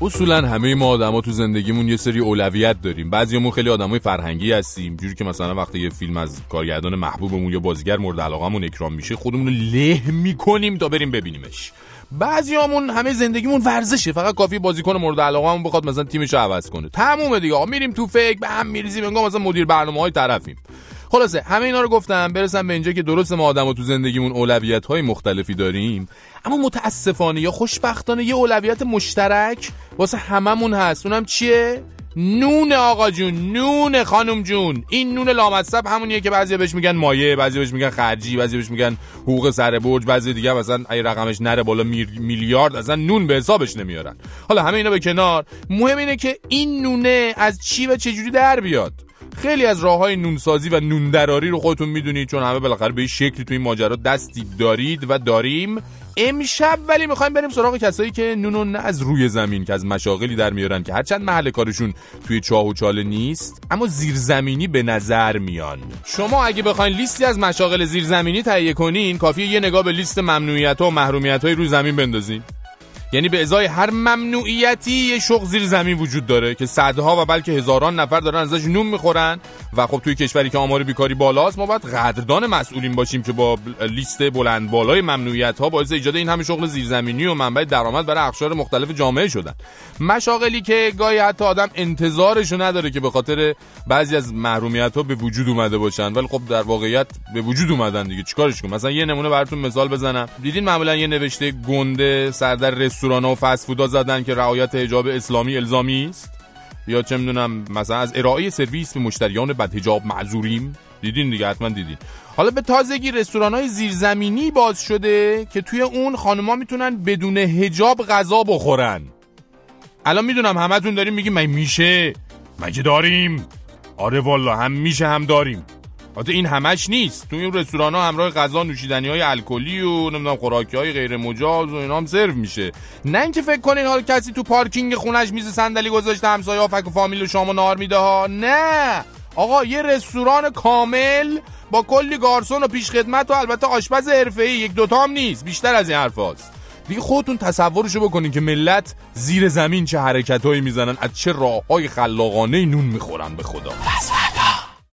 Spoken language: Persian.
اصولا همه ما آدما تو زندگیمون یه سری اولویت داریم. بعضیامون خیلی آدمای فرهنگی هستیم. جوری که مثلا وقتی یه فیلم از کارگردان محبوبمون یا بازیگر مورد علاقمون اکرام میشه خودمون رو له می‌کنیم تا بریم ببینیمش. بعضیامون همه زندگیمون ورزشه. فقط کافی بازیکن مورد علاقمون بخواد مثلا تیمش رو عوض کنه. تمومه دیگه آقا. میریم تو فکر به هم میریزیم انگار مثلا مدیر برنامه های طرفیم. خلاصه همه اینا رو گفتم برسم به اینجا که درست ما آدم تو زندگیمون اولویت های مختلفی داریم. اما متاسفانه یا خوشبختانه یه اولویت مشترک واسه هممون هست. اونم چیه؟ نون آقا جون نون خانم جون. این نون لامصب همونیه که بعضی بهش میگن مایه بعضی بهش میگن خرجی بعضی بهش میگن حقوق سر برج بعضی دیگه مثلا ای رقمش نره بالا میلیارد اصلا نون به حسابش نمیارن. حالا همه اینا به کنار. مهم اینه که این نونه از چی و چجوری در بیاد؟ خیلی از راه های نونسازی و نوندراری رو خودتون می‌دونید چون همه بالاخره به این شکلی تو این ماجرا دستی دارید و داریم. امشب ولی می‌خوایم بریم سراغ کسایی که نونو نه از روی زمین که از مشاغلی در میارن که هرچند محل کارشون توی چاه و چاله نیست اما زیرزمینی به نظر میان. شما اگه بخواین لیستی از مشاغل زیرزمینی تهیه کنین کافیه یه نگاه به لیست ممنوعیت و محرومیت های روی زمین بندازین. یعنی به ازای هر ممنوعیتی یه شغل زیر زمین وجود داره که صدها و بلکه هزاران نفر دارن ازش نون می‌خورن و خب توی کشوری که آمار بیکاری بالاست ما باید قدردان مسئولین باشیم که با لیست بلند بالای ممنوعیت ها باعث ایجاد این همه شغل زیرزمینی و منبع درآمد برای اقشار مختلف جامعه شدن. مشاغلی که گاهی حتی آدم انتظارشو نداره که به خاطر بعضی از محرومیت ها به وجود اومده باشن ولی خب در واقعیت به وجود اومدن دیگه. چیکارش کنم؟ مثلا یه نمونه براتون مثال بزنم. دیدین معمولا یه نوشته گنده سر در رستوران و فست فودا زدن که رعایت حجاب اسلامی الزامی است؟ یا چه می‌دونم مثلا از ارائه سرویس به مشتریان بدحجاب معذوریم؟ دیدین دیگه حتما دیدین. حالا به تازگی رستوران های زیرزمینی باز شده که توی اون خانما می‌تونن بدون هجاب غذا بخورن. الان می‌دونم همتون داریم میگیم من میشه؟ مگه داریم؟ آره والا هم میشه هم داریم. حتی این همش نیست. تو این رستوران ها همراه غذا نوشیدنی های الکلی و نمی‌دونم خوراکی های غیر مجاز و اینا هم سرو میشه. نه اینکه فکر کنین حال کسی تو پارکینگ خونش میز صندلی گذاشته همسایه ها فک و فامیل و شام و نهار میده ها. نه. آقا یه رستوران کامل با کلی گارسون و پیش خدمت و البته آشپز حرفه‌ای یک دوتا هم نیست. بیشتر از این حرفاست دیگه خودتون تصورشو بکنین که ملت زیر زمین چه حرکتهایی می‌زنن از چه راههای خلاقانه نون می‌خورن به خدا.